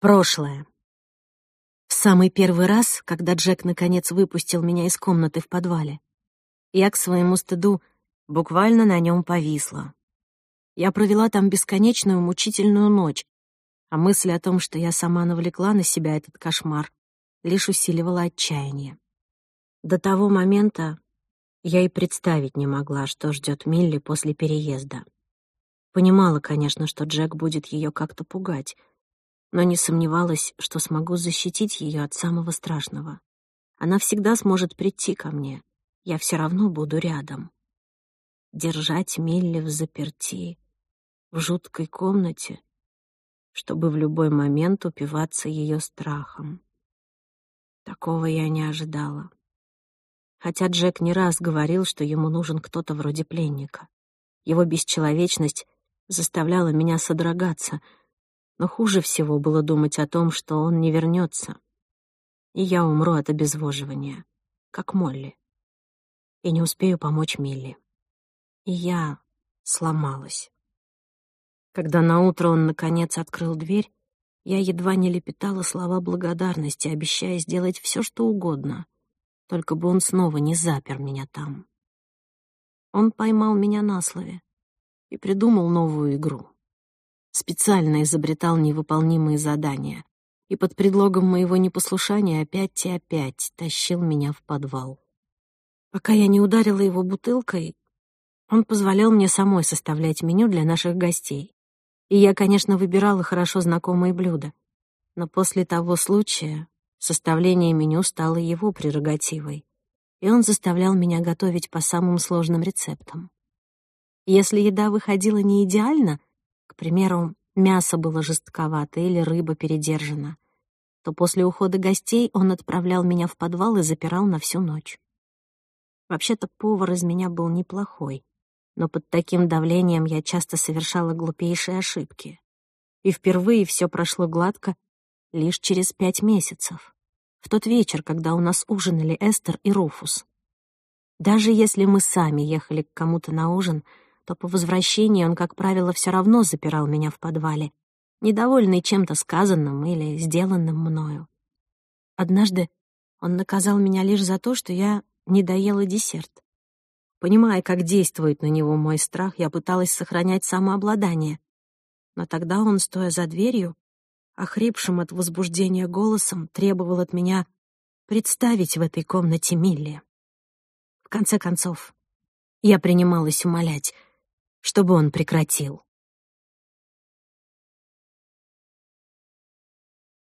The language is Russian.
Прошлое. В самый первый раз, когда Джек наконец выпустил меня из комнаты в подвале, я к своему стыду буквально на нем повисла. Я провела там бесконечную мучительную ночь, а мысль о том, что я сама навлекла на себя этот кошмар, лишь усиливала отчаяние. До того момента я и представить не могла, что ждет Милли после переезда. Понимала, конечно, что Джек будет ее как-то пугать — но не сомневалась, что смогу защитить ее от самого страшного. Она всегда сможет прийти ко мне. Я все равно буду рядом. Держать Милли в заперти, в жуткой комнате, чтобы в любой момент упиваться ее страхом. Такого я не ожидала. Хотя Джек не раз говорил, что ему нужен кто-то вроде пленника. Его бесчеловечность заставляла меня содрогаться — но хуже всего было думать о том, что он не вернется. И я умру от обезвоживания, как Молли. И не успею помочь Милли. И я сломалась. Когда наутро он, наконец, открыл дверь, я едва не лепетала слова благодарности, обещая сделать все, что угодно, только бы он снова не запер меня там. Он поймал меня на слове и придумал новую игру специально изобретал невыполнимые задания и под предлогом моего непослушания опять и опять тащил меня в подвал. Пока я не ударила его бутылкой, он позволял мне самой составлять меню для наших гостей. И я, конечно, выбирала хорошо знакомые блюда. Но после того случая составление меню стало его прерогативой, и он заставлял меня готовить по самым сложным рецептам. Если еда выходила не идеально, к примеру, мясо было жестковато или рыба передержана. То после ухода гостей он отправлял меня в подвал и запирал на всю ночь. Вообще-то повар из меня был неплохой, но под таким давлением я часто совершала глупейшие ошибки. И впервые все прошло гладко лишь через пять месяцев, в тот вечер, когда у нас ужинали Эстер и Руфус. Даже если мы сами ехали к кому-то на ужин — что по возвращении он, как правило, все равно запирал меня в подвале, недовольный чем-то сказанным или сделанным мною. Однажды он наказал меня лишь за то, что я не доела десерт. Понимая, как действует на него мой страх, я пыталась сохранять самообладание. Но тогда он, стоя за дверью, охрипшим от возбуждения голосом, требовал от меня представить в этой комнате Милли. В конце концов, я принималась умолять — чтобы он прекратил.